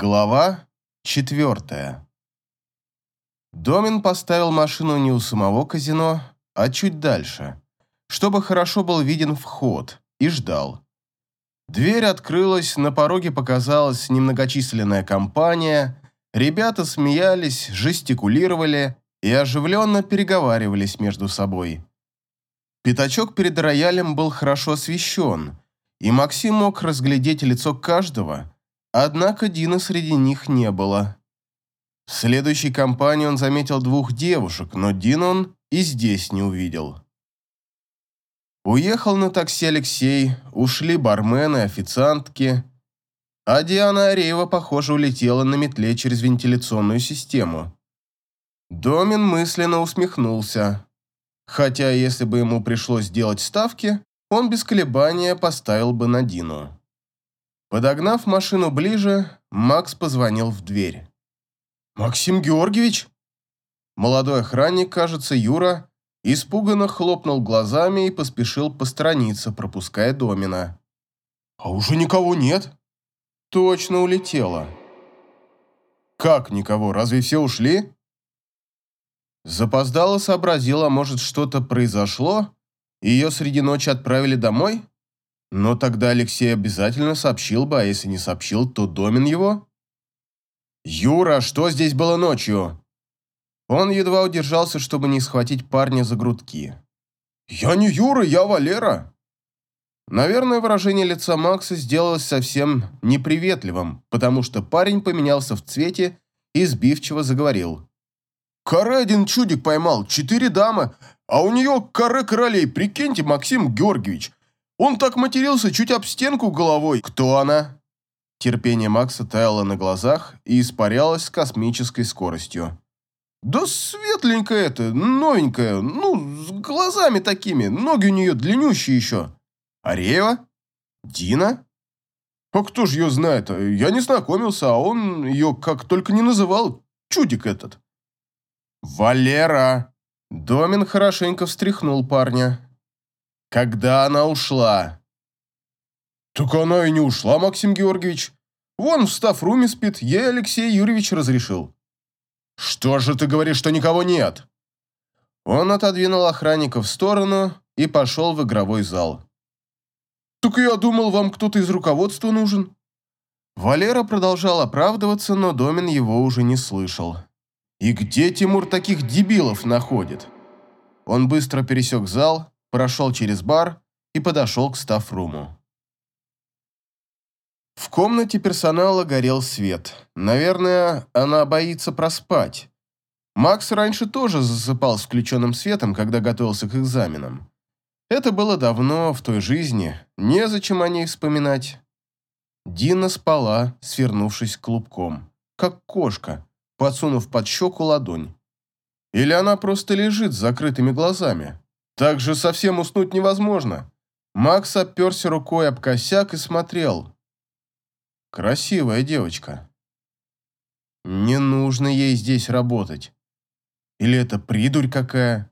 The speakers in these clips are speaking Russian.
Глава четвертая. Домин поставил машину не у самого казино, а чуть дальше, чтобы хорошо был виден вход, и ждал. Дверь открылась, на пороге показалась немногочисленная компания, ребята смеялись, жестикулировали и оживленно переговаривались между собой. Пятачок перед роялем был хорошо освещен, и Максим мог разглядеть лицо каждого – Однако Дина среди них не было. В следующей компании он заметил двух девушек, но Дину он и здесь не увидел. Уехал на такси Алексей, ушли бармены, официантки, а Диана Ареева, похоже, улетела на метле через вентиляционную систему. Домин мысленно усмехнулся. Хотя, если бы ему пришлось делать ставки, он без колебания поставил бы на Дину. Подогнав машину ближе, Макс позвонил в дверь. «Максим Георгиевич?» Молодой охранник, кажется, Юра, испуганно хлопнул глазами и поспешил посторониться, пропуская Домина. «А уже никого нет?» «Точно улетела». «Как никого? Разве все ушли?» Запоздало сообразила, может, что-то произошло, и ее среди ночи отправили домой? Но тогда Алексей обязательно сообщил бы, а если не сообщил, то Домин его. «Юра, что здесь было ночью?» Он едва удержался, чтобы не схватить парня за грудки. «Я не Юра, я Валера!» Наверное, выражение лица Макса сделалось совсем неприветливым, потому что парень поменялся в цвете и сбивчиво заговорил. «Каре один чудик поймал, четыре дамы, а у нее каре королей, прикиньте, Максим Георгиевич, он так матерился чуть об стенку головой. Кто она? Терпение Макса таяло на глазах и испарялось с космической скоростью. «Да светленькая это, новенькая, ну, с глазами такими, ноги у нее длиннющие еще. Ареева? Дина? А кто ж ее знает? Я не знакомился, а он ее как только не называл, чудик этот». «Валера!» Домин хорошенько встряхнул парня. Когда она ушла? Так она и не ушла, Максим Георгиевич. Вон в стафруме спит, ей Алексей Юрьевич разрешил. Что же ты говоришь, что никого нет? Он отодвинул охранника в сторону и пошел в игровой зал. «Так я думал, вам кто-то из руководства нужен». Валера продолжал оправдываться, но Домин его уже не слышал. «И где Тимур таких дебилов находит?» Он быстро пересек зал прошел через бар и подошел к стафруму. В комнате персонала горел свет. Наверное, она боится проспать. Макс раньше тоже засыпал с включенным светом, когда готовился к экзаменам. Это было давно, в той жизни, незачем о ней вспоминать. Дина спала, свернувшись клубком, как кошка, подсунув под щеку ладонь. Или она просто лежит с закрытыми глазами. Так же совсем уснуть невозможно. Макс оперся рукой об косяк и смотрел. Красивая девочка. Не нужно ей здесь работать. Или это придурь какая?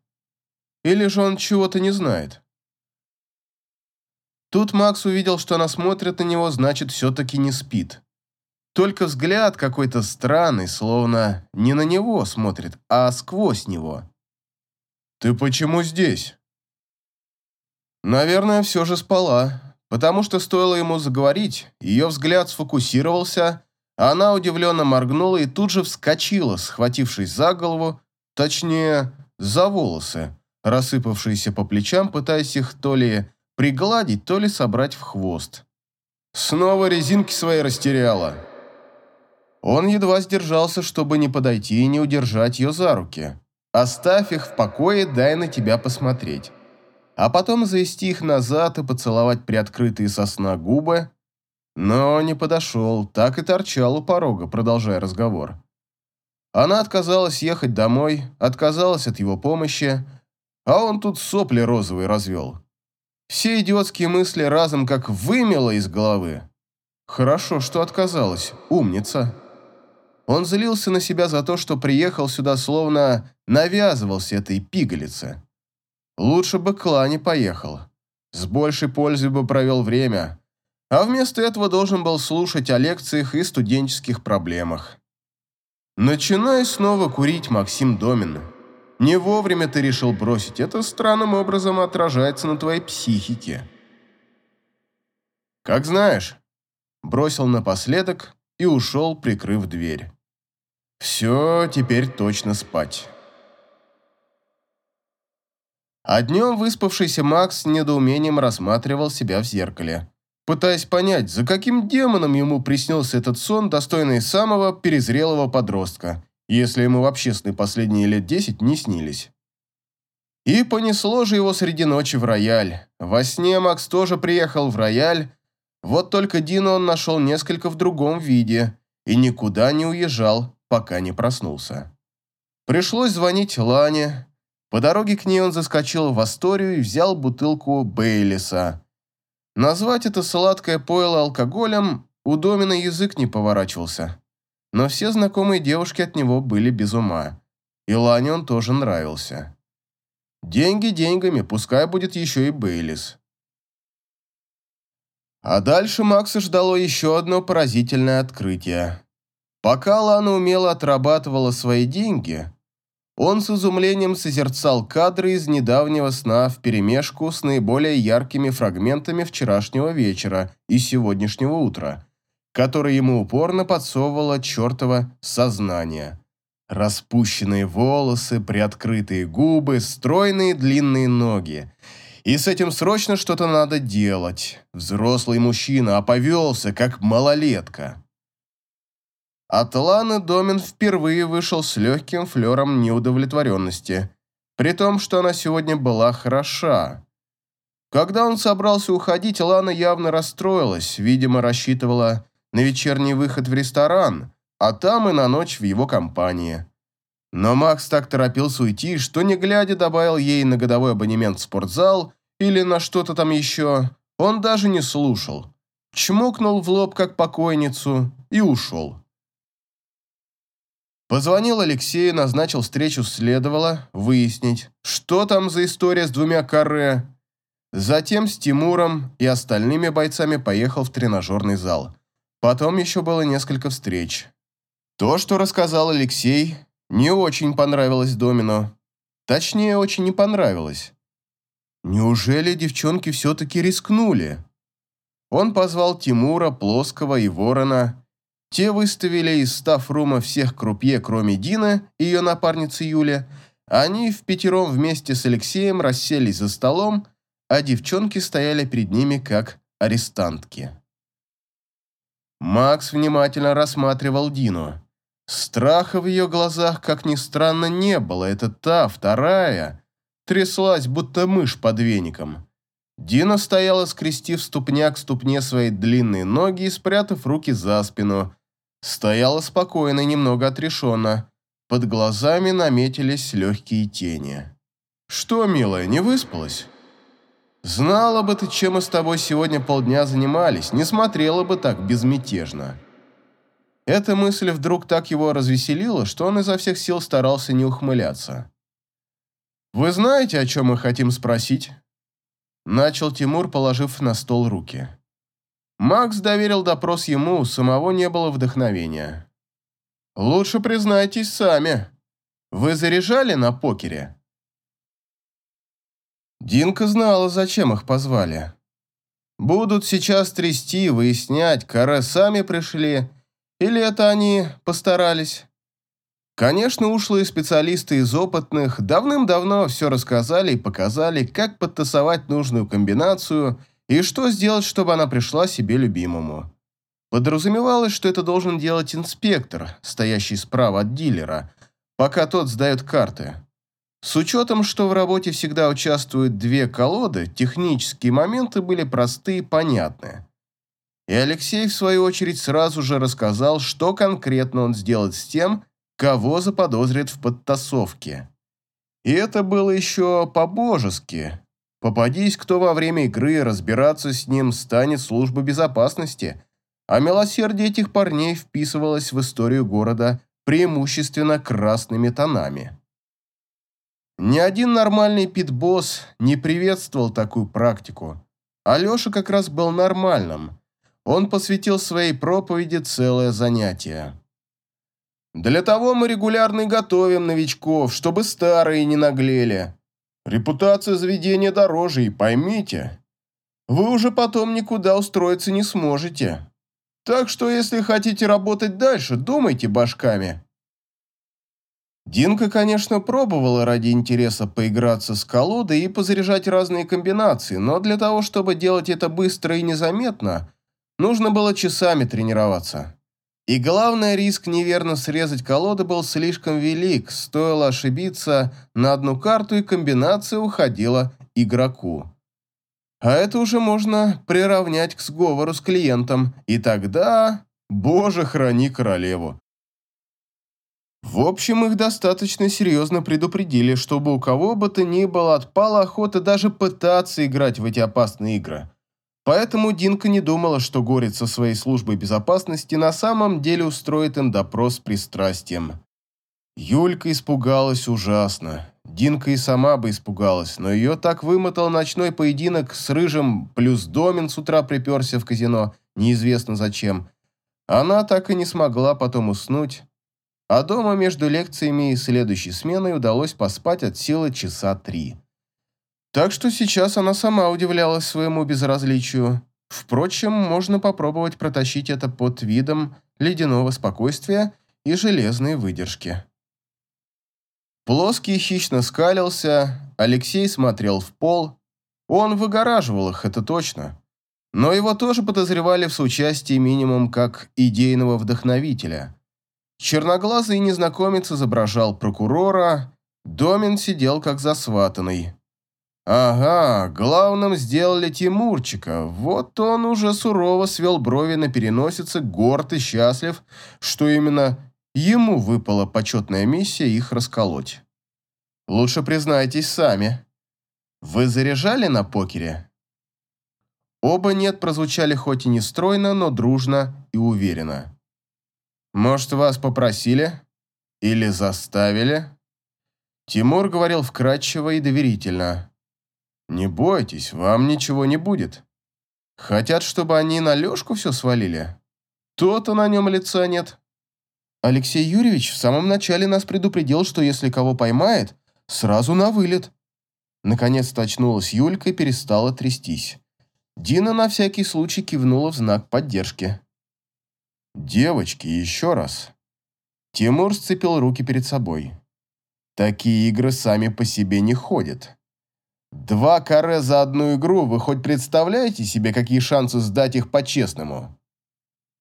Или же он чего-то не знает? Тут Макс увидел, что она смотрит на него, значит, все-таки не спит. Только взгляд какой-то странный, словно не на него смотрит, а сквозь него. «Ты почему здесь?» Наверное, все же спала, потому что стоило ему заговорить, ее взгляд сфокусировался, а она удивленно моргнула и тут же вскочила, схватившись за голову, точнее, за волосы, рассыпавшиеся по плечам, пытаясь их то ли пригладить, то ли собрать в хвост. Снова резинки свои растеряла. Он едва сдержался, чтобы не подойти и не удержать ее за руки. «Оставь их в покое, дай на тебя посмотреть» а потом завести их назад и поцеловать приоткрытые сосна губы, но не подошел, так и торчал у порога, продолжая разговор. Она отказалась ехать домой, отказалась от его помощи, а он тут сопли розовые развел. Все идиотские мысли разом как вымело из головы. Хорошо, что отказалась, умница. Он злился на себя за то, что приехал сюда словно навязывался этой пигалице. Лучше бы к Лане поехал. С большей пользой бы провел время. а вместо этого должен был слушать о лекциях и студенческих проблемах. Начинай снова курить, Максим Домин. Не вовремя ты решил бросить, это странным образом отражается на твоей психике. Как знаешь, бросил напоследок и ушел, прикрыв дверь. Все, теперь точно спать. А днем выспавшийся Макс с недоумением рассматривал себя в зеркале, пытаясь понять, за каким демоном ему приснился этот сон, достойный самого перезрелого подростка, если ему вообще сны последние лет десять не снились. И понесло же его среди ночи в рояль. Во сне Макс тоже приехал в рояль, вот только Дину он нашел несколько в другом виде и никуда не уезжал, пока не проснулся. Пришлось звонить Лане, по дороге к ней он заскочил в Асторию и взял бутылку Бейлиса. Назвать это сладкое пойло алкоголем у Домина язык не поворачивался. Но все знакомые девушки от него были без ума. И Лане он тоже нравился. Деньги деньгами, пускай будет еще и Бейлис. А дальше Макса ждало еще одно поразительное открытие. Пока Лана умело отрабатывала свои деньги, он с изумлением созерцал кадры из недавнего сна вперемешку с наиболее яркими фрагментами вчерашнего вечера и сегодняшнего утра, которые ему упорно подсовывало чертово сознание. Распущенные волосы, приоткрытые губы, стройные длинные ноги. И с этим срочно что-то надо делать. Взрослый мужчина, а повелся, как малолетка. От Ланы Домин впервые вышел с легким флером неудовлетворенности, при том, что она сегодня была хороша. Когда он собрался уходить, Лана явно расстроилась, видимо, рассчитывала на вечерний выход в ресторан, а там и на ночь в его компании. Но Макс так торопился уйти, что не глядя добавил ей на годовой абонемент в спортзал или на что-то там еще, он даже не слушал. Чмокнул в лоб, как покойницу, и ушел. Позвонил Алексею, назначил встречу, следовало выяснить, что там за история с двумя каре. Затем с Тимуром и остальными бойцами поехал в тренажерный зал. Потом еще было несколько встреч. То, что рассказал Алексей, не очень понравилось Домино. Точнее, очень не понравилось. Неужели девчонки все-таки рискнули? Он позвал Тимура, Плоского и Ворона, те выставили из стафрума всех крупье, кроме Дины и ее напарницы Юли. Они в пятером вместе с Алексеем расселись за столом, а девчонки стояли перед ними как арестантки. Макс внимательно рассматривал Дину. Страха в ее глазах, как ни странно, не было. Это та, вторая. Тряслась, будто мышь под веником. Дина стояла, скрестив ступня к ступне свои длинные ноги и спрятав руки за спину. Стояла спокойно немного отрешенно. Под глазами наметились легкие тени. «Что, милая, не выспалась?» «Знала бы ты, чем мы с тобой сегодня полдня занимались, не смотрела бы так безмятежно». Эта мысль вдруг так его развеселила, что он изо всех сил старался не ухмыляться. «Вы знаете, о чем мы хотим спросить?» Начал Тимур, положив на стол руки. Макс доверил допрос ему, у самого не было вдохновения. «Лучше признайтесь сами. Вы заряжали на покере?» Динка знала, зачем их позвали. Будут сейчас трясти, выяснять, каре сами пришли, или это они постарались. Конечно, ушлые специалисты из опытных давным-давно все рассказали и показали, как подтасовать нужную комбинацию и что сделать, чтобы она пришла себе любимому. Подразумевалось, что это должен делать инспектор, стоящий справа от дилера, пока тот сдает карты. С учетом, что в работе всегда участвуют две колоды, технические моменты были простые и понятны. И Алексей, в свою очередь, сразу же рассказал, что конкретно он сделает с тем, кого заподозрит в подтасовке. И это было еще по-божески. Попадись кто во время игры, разбираться с ним станет служба безопасности, а милосердие этих парней вписывалось в историю города преимущественно красными тонами. Ни один нормальный питбосс не приветствовал такую практику. Алеша как раз был нормальным, он посвятил своей проповеди целое занятие. Для того мы регулярно готовим новичков, чтобы старые не наглели. Репутация заведения дороже, и поймите, вы уже потом никуда устроиться не сможете. Так что, если хотите работать дальше, думайте башками. Динка, конечно, пробовала ради интереса поиграться с колодой и позаряжать разные комбинации, но для того, чтобы делать это быстро и незаметно, нужно было часами тренироваться. И главное, риск неверно срезать колоду был слишком велик, стоило ошибиться на одну карту и комбинация уходила игроку. А это уже можно приравнять к сговору с клиентом, и тогда, боже, храни королеву. В общем, их достаточно серьезно предупредили, чтобы у кого бы то ни было отпала охота даже пытаться играть в эти опасные игры. Поэтому Динка не думала, что Горец со своей службой безопасности на самом деле устроит им допрос пристрастием. Юлька испугалась ужасно. Динка и сама бы испугалась, но ее так вымотал ночной поединок с Рыжим, плюс Домин с утра приперся в казино, неизвестно зачем. Она так и не смогла потом уснуть, а дома между лекциями и следующей сменой удалось поспать от силы часа три. Так что сейчас она сама удивлялась своему безразличию. Впрочем, можно попробовать протащить это под видом ледяного спокойствия и железной выдержки. Плоский хищно скалился, Алексей смотрел в пол. Он выгораживал их, это точно. Но его тоже подозревали в соучастии минимум как идейного вдохновителя. Черноглазый незнакомец изображал прокурора, Домин сидел как засватанный. Ага, главным сделали Тимурчика. Вот он уже сурово свел брови на переносице, горд и счастлив, что именно ему выпала почетная миссия их расколоть. Лучше признайтесь сами. Вы заряжали на покере? Оба «нет» прозвучали хоть и не стройно, но дружно и уверенно. Может, вас попросили? Или заставили?» Тимур говорил вкратчиво и доверительно. «Не бойтесь, вам ничего не будет. Хотят, чтобы они на Лешку все свалили? То-то на нем лица нет». Алексей Юрьевич в самом начале нас предупредил, что если кого поймает, сразу на вылет. Наконец-то очнулась Юлька и перестала трястись. Дина на всякий случай кивнула в знак поддержки. «Девочки, еще раз». Тимур сцепил руки перед собой. «Такие игры сами по себе не ходят. Два каре за одну игру, вы хоть представляете себе, какие шансы сдать их по-честному?»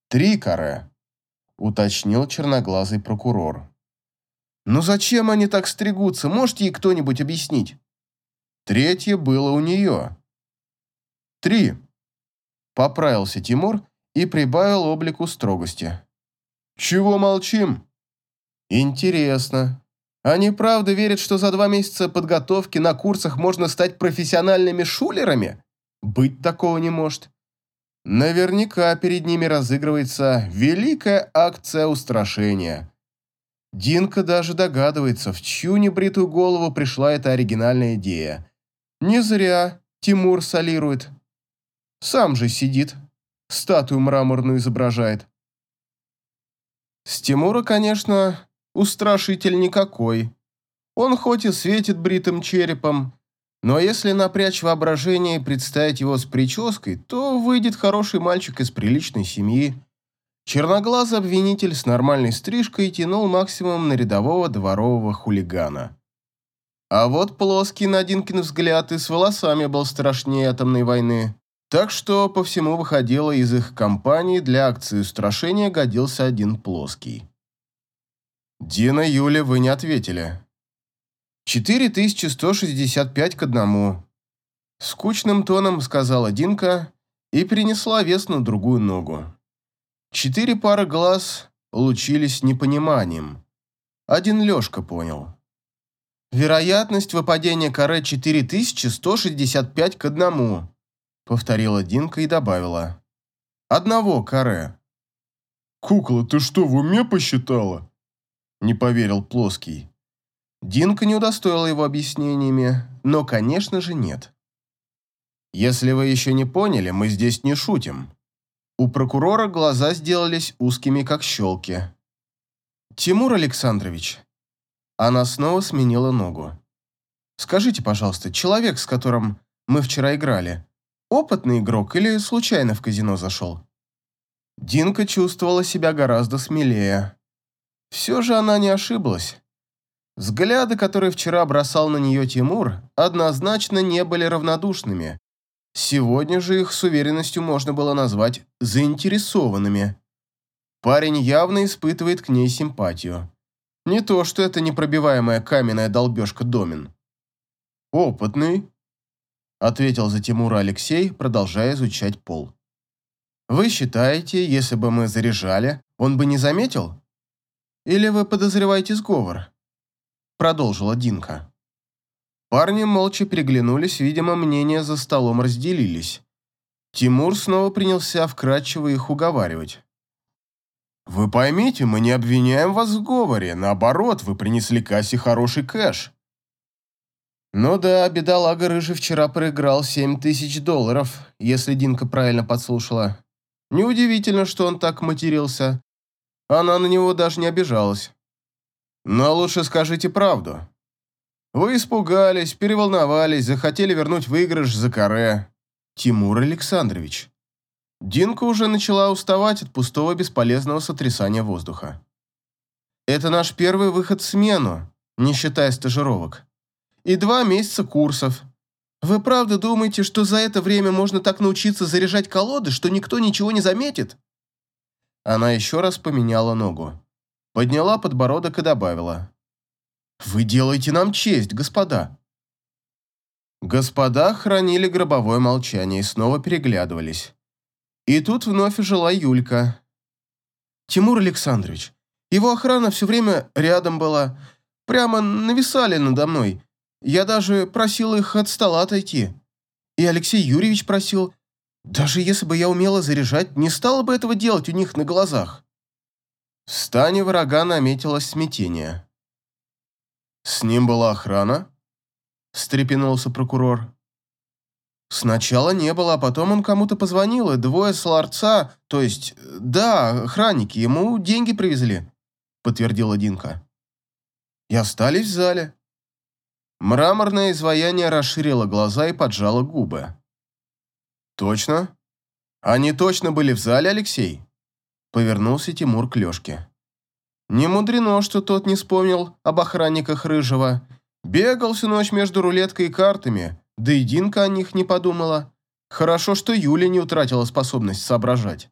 «Три каре», — уточнил черноглазый прокурор. «Ну зачем они так стригутся? Можете ей кто-нибудь объяснить?» Третье было у нее. «Три», — поправился Тимур и прибавил облику строгости. «Чего молчим?» «Интересно. Они правда верят, что за два месяца подготовки на курсах можно стать профессиональными шулерами? Быть такого не может. Наверняка перед ними разыгрывается великая акция устрашения. Динка даже догадывается, в чью небритую голову пришла эта оригинальная идея. Не зря Тимур солирует. Сам же сидит, статую мраморную изображает. С Тимура, конечно, устрашитель никакой. Он хоть и светит бритым черепом, но если напрячь воображение и представить его с прической, то выйдет хороший мальчик из приличной семьи. Черноглазый обвинитель с нормальной стрижкой тянул максимум на рядового дворового хулигана. А вот плоский на Динкин взгляд и с волосами был страшнее атомной войны. Так что по всему выходило из их компании для акции устрашения годился один плоский. «Дина, Юля, вы не ответили». «4165 к одному», – скучным тоном сказала Динка и перенесла вес на другую ногу. Четыре пары глаз лучились непониманием. Один Лешка понял. Вероятность выпадения каре 4165 к одному повторила Динка и добавила. «Одного каре». «Кукла, ты что, в уме посчитала?» Не поверил Плоский. Динка не удостоила его объяснениями, но, конечно же, нет. «Если вы еще не поняли, мы здесь не шутим. У прокурора глаза сделались узкими, как щелки. «Тимур Александрович». Она снова сменила ногу. «Скажите, пожалуйста, человек, с которым мы вчера играли, опытный игрок или случайно в казино зашел?» Динка чувствовала себя гораздо смелее. Все же она не ошиблась. Взгляды, которые вчера бросал на нее Тимур, однозначно не были равнодушными. Сегодня же их с уверенностью можно было назвать заинтересованными. Парень явно испытывает к ней симпатию. Не то, что это непробиваемая каменная долбежка Домин. «Опытный», — ответил за Тимура Алексей, продолжая изучать пол. «Вы считаете, если бы мы заряжали, он бы не заметил? Или вы подозреваете сговор?» Продолжила Динка. Парни молча переглянулись, видимо, мнения за столом разделились. Тимур снова принялся вкратчиво их уговаривать. «Вы поймите, мы не обвиняем вас в говоре. Наоборот, вы принесли кассе хороший кэш». Ну да, бедолага Рыжий вчера проиграл семь тысяч долларов, если Динка правильно подслушала. Неудивительно, что он так матерился. Она на него даже не обижалась. Но лучше скажите правду. Вы испугались, переволновались, захотели вернуть выигрыш за каре. Тимур Александрович. Динка уже начала уставать от пустого бесполезного сотрясания воздуха. Это наш первый выход в смену, не считая стажировок. И два месяца курсов. Вы правда думаете, что за это время можно так научиться заряжать колоды, что никто ничего не заметит? Она еще раз поменяла ногу. Подняла подбородок и добавила. «Вы делаете нам честь, господа». Господа хранили гробовое молчание и снова переглядывались. И тут вновь ожила Юлька. «Тимур Александрович, его охрана все время рядом была, прямо нависали надо мной. Я даже просил их от стола отойти. И Алексей Юрьевич просил, даже если бы я умела заряжать, не стала бы этого делать у них на глазах». В стане врага наметилось смятение. «С ним была охрана?» – встрепенулся прокурор. Сначала не было, а потом он кому-то позвонил, и двое с ларца, то есть, да, охранники, ему деньги привезли, подтвердила Динка. И остались в зале. Мраморное изваяние расширило глаза и поджало губы. «Точно? Они точно были в зале, Алексей?» Повернулся Тимур к Лешке. Не мудрено, что тот не вспомнил об охранниках Рыжего. Бегал всю ночь между рулеткой и картами, да и Динка о них не подумала. Хорошо, что Юля не утратила способность соображать.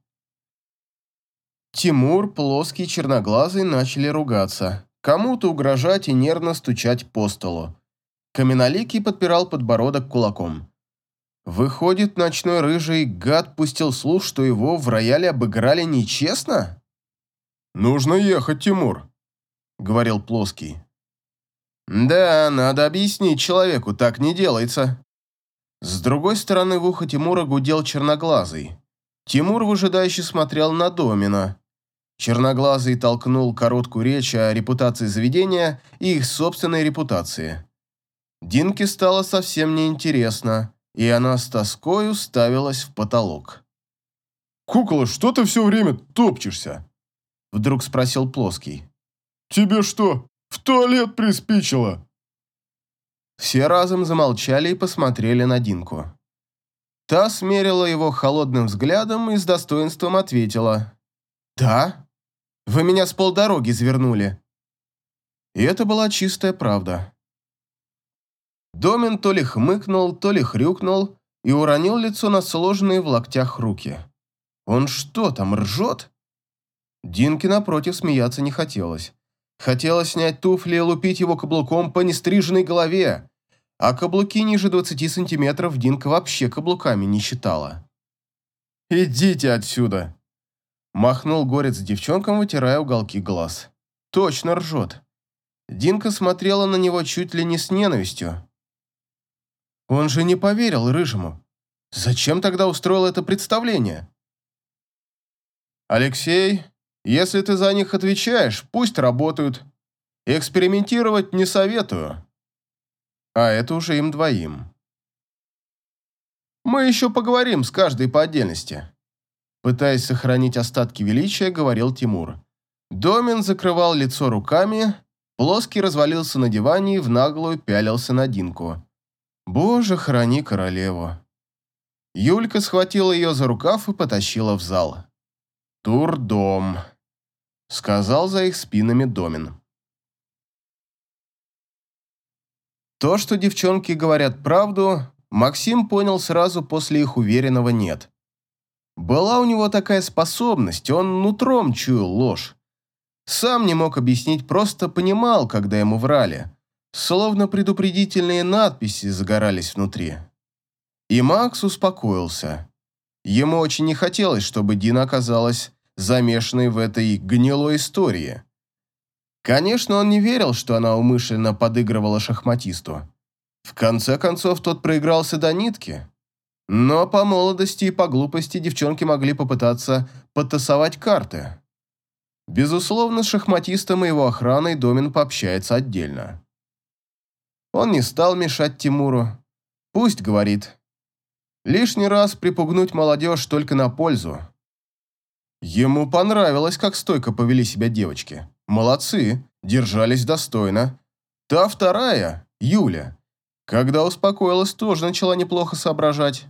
Тимур, плоский, черноглазый начали ругаться. Кому-то угрожать и нервно стучать по столу. Каменоликий подпирал подбородок кулаком. Выходит, ночной рыжий гад пустил слух, что его в рояле обыграли нечестно? «Нужно ехать, Тимур», — говорил Плоский. Да, надо объяснить человеку, так не делается. С другой стороны в ухо Тимура гудел черноглазый. Тимур выжидающе смотрел на Домина. Черноглазый толкнул короткую речь о репутации заведения и их собственной репутации. Динке стало совсем неинтересно, и она с тоской уставилась в потолок. «Кукола, что ты все время топчешься?» Вдруг спросил Плоский. «Тебе что, в туалет приспичило!» Все разом замолчали и посмотрели на Динку. Та смерила его холодным взглядом и с достоинством ответила. «Да? Вы меня с полдороги завернули». И это была чистая правда. Домин то ли хмыкнул, то ли хрюкнул и уронил лицо на сложенные в локтях руки. «Он что там, ржет?» Динке, напротив, смеяться не хотелось. Хотелось снять туфли и лупить его каблуком по нестриженной голове, а каблуки ниже 20 сантиметров Динка вообще каблуками не считала. «Идите отсюда!» Махнул горец девчонкам, вытирая уголки глаз. «Точно ржет!» Динка смотрела на него чуть ли не с ненавистью. Он же не поверил Рыжему. Зачем тогда устроил это представление? «Алексей, если ты за них отвечаешь, пусть работают. Экспериментировать не советую. А это уже им двоим. Мы еще поговорим с каждой по отдельности. пытаясь сохранить остатки величия, говорил Тимур. Домин закрывал лицо руками, плоский развалился на диване и в наглую пялился на Динку. «Боже, храни королеву!» Юлька схватила ее за рукав и потащила в зал. «Турдом», — сказал за их спинами Домин. То, что девчонки говорят правду, Максим понял сразу после их уверенного «нет». Была у него такая способность, он нутром чуял ложь. Сам не мог объяснить, просто понимал, когда ему врали. Словно предупредительные надписи загорались внутри. И Макс успокоился. Ему очень не хотелось, чтобы Дина оказалась замешанной в этой гнилой истории. Конечно, он не верил, что она умышленно подыгрывала шахматисту. В конце концов, тот проигрался до нитки. Но по молодости и по глупости девчонки могли попытаться подтасовать карты. Безусловно, с шахматистом и его охраной Домин пообщается отдельно. Он не стал мешать Тимуру. Пусть говорит. Лишний раз припугнуть молодежь только на пользу. Ему понравилось, как стойко повели себя девочки. Молодцы, держались достойно. Та вторая, Юля, когда успокоилась, тоже начала неплохо соображать.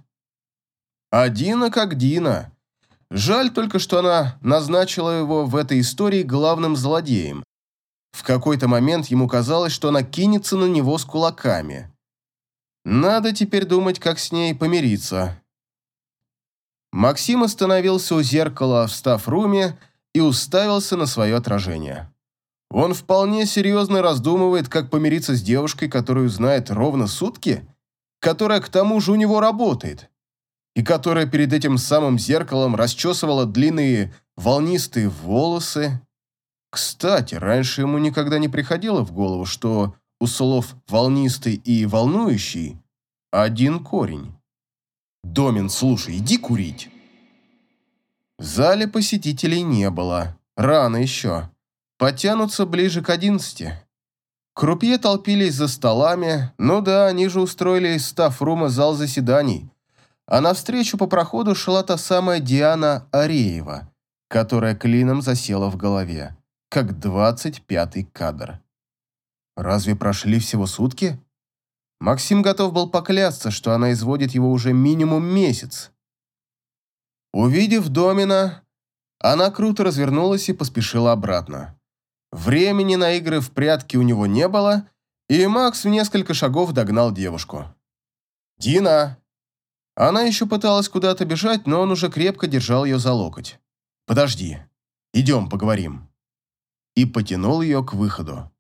А Дина как Дина. Жаль только, что она назначила его в этой истории главным злодеем. В какой-то момент ему казалось, что она кинется на него с кулаками. Надо теперь думать, как с ней помириться. Максим остановился у зеркала в стаф-руме и уставился на свое отражение. Он вполне серьезно раздумывает, как помириться с девушкой, которую знает ровно сутки, которая к тому же у него работает, и которая перед этим самым зеркалом расчесывала длинные волнистые волосы. Кстати, раньше ему никогда не приходило в голову, что у слов «волнистый» и «волнующий» один корень. «Домин, слушай, иди курить». В зале посетителей не было. Рано еще. Потянутся ближе к одиннадцати. Крупье толпились за столами. Ну да, они же устроили из стаф-рума зал заседаний. А навстречу по проходу шла та самая Диана Ареева, которая клином засела в голове, как двадцать пятый кадр. Разве прошли всего сутки? Максим готов был поклясться, что она изводит его уже минимум месяц. Увидев Домина, она круто развернулась и поспешила обратно. Времени на игры в прятки у него не было, и Макс в несколько шагов догнал девушку. «Дина!» Она еще пыталась куда-то бежать, но он уже крепко держал ее за локоть. «Подожди. Идем, поговорим». И потянул ее к выходу.